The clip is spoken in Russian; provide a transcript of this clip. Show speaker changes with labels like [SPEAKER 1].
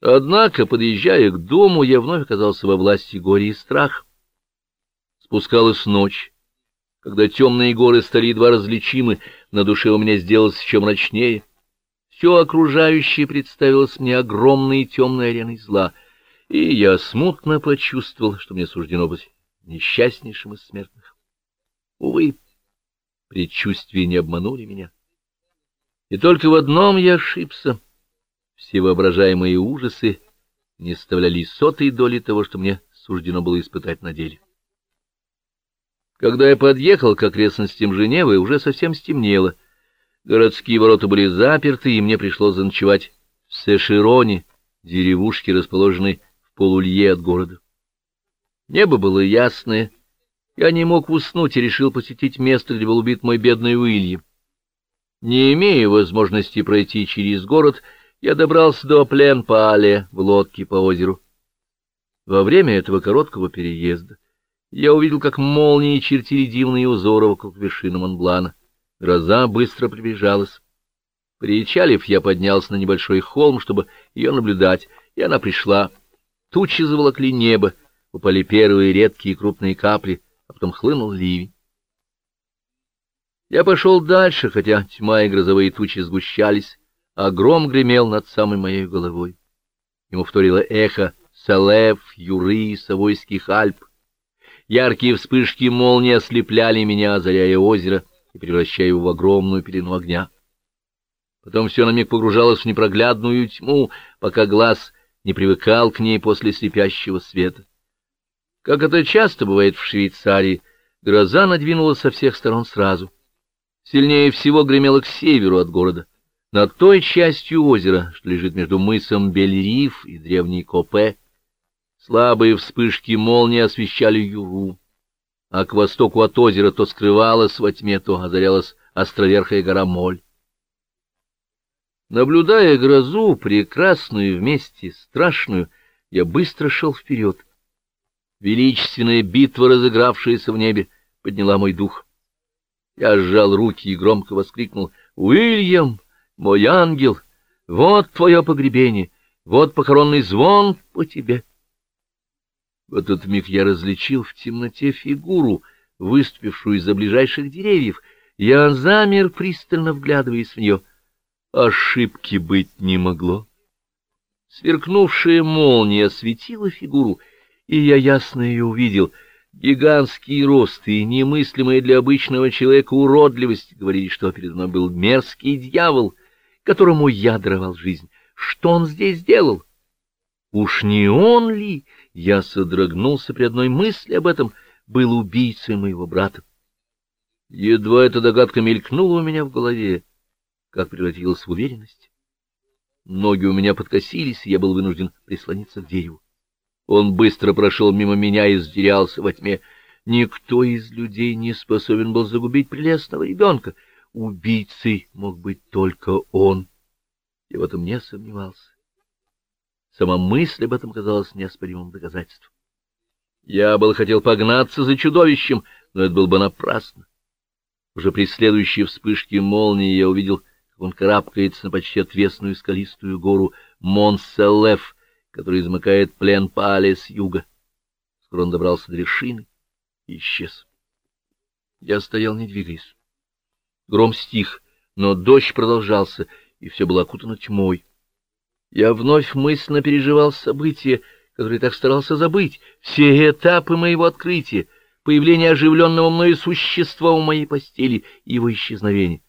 [SPEAKER 1] Однако, подъезжая к дому, я вновь оказался во власти горя и страха. Спускалась ночь. Когда темные горы стали едва различимы, на душе у меня сделалось еще мрачнее. Все окружающее представилось мне огромной темной ареной зла, и я смутно почувствовал, что мне суждено быть несчастнейшим из смертных. Увы, предчувствия не обманули меня. И только в одном я ошибся. Все воображаемые ужасы не составляли сотой доли того, что мне суждено было испытать на деле. Когда я подъехал к окрестностям Женевы, уже совсем стемнело. Городские ворота были заперты, и мне пришлось заночевать в Сешироне, деревушке, расположенной в полулье от города. Небо было ясное. Я не мог уснуть и решил посетить место, где был убит мой бедный Уильям. Не имея возможности пройти через город, я добрался до Плен-Пале в лодке по озеру. Во время этого короткого переезда я увидел, как молнии чертили дивные узоры вокруг вершины Монблана. Гроза быстро приближалась. Причалив, я поднялся на небольшой холм, чтобы ее наблюдать, и она пришла. Тучи заволокли небо, упали первые редкие крупные капли, а потом хлынул ливень. Я пошел дальше, хотя тьма и грозовые тучи сгущались, а гром гремел над самой моей головой. Ему вторило эхо Салев, Юры, Савойских Альп. Яркие вспышки молнии ослепляли меня, озаряя озеро и превращая его в огромную пелену огня. Потом все на миг погружалось в непроглядную тьму, пока глаз не привыкал к ней после слепящего света. Как это часто бывает в Швейцарии, гроза надвинулась со всех сторон сразу. Сильнее всего гремело к северу от города, над той частью озера, что лежит между мысом Бельриф и древней Копе. Слабые вспышки молнии освещали Юру, а к востоку от озера то скрывалась во тьме, то озарялась островерхая гора Моль. Наблюдая грозу, прекрасную вместе, страшную, я быстро шел вперед. Величественная битва, разыгравшаяся в небе, подняла мой дух. Я сжал руки и громко воскликнул. «Уильям, мой ангел, вот твое погребение, вот похоронный звон по тебе». В этот миг я различил в темноте фигуру, выступившую из-за ближайших деревьев. Я замер, пристально вглядываясь в нее. Ошибки быть не могло. Сверкнувшая молния осветила фигуру, и я ясно ее увидел — Гигантский рост и немыслимая для обычного человека уродливость говорили, что передо мной был мерзкий дьявол, которому я даровал жизнь. Что он здесь делал? Уж не он ли, я содрогнулся при одной мысли об этом, был убийцей моего брата? Едва эта догадка мелькнула у меня в голове, как превратилась в уверенность. Ноги у меня подкосились, и я был вынужден прислониться к дереву. Он быстро прошел мимо меня и затерялся во тьме. Никто из людей не способен был загубить прелестного ребенка. Убийцей мог быть только он. Я в этом не сомневался. Сама мысль об этом казалась неоспоримым доказательством. Я был хотел погнаться за чудовищем, но это было бы напрасно. Уже при следующей вспышке молнии я увидел, как он карабкается на почти отвесную скалистую гору Монселеф, который замыкает плен Пале с юга. Скоро он добрался до вершины и исчез. Я стоял, не двигаясь. Гром стих, но дождь продолжался, и все было окутано тьмой. Я вновь мысленно переживал события, которые так старался забыть, все этапы моего открытия, появление оживленного мною существа у моей постели и его исчезновение.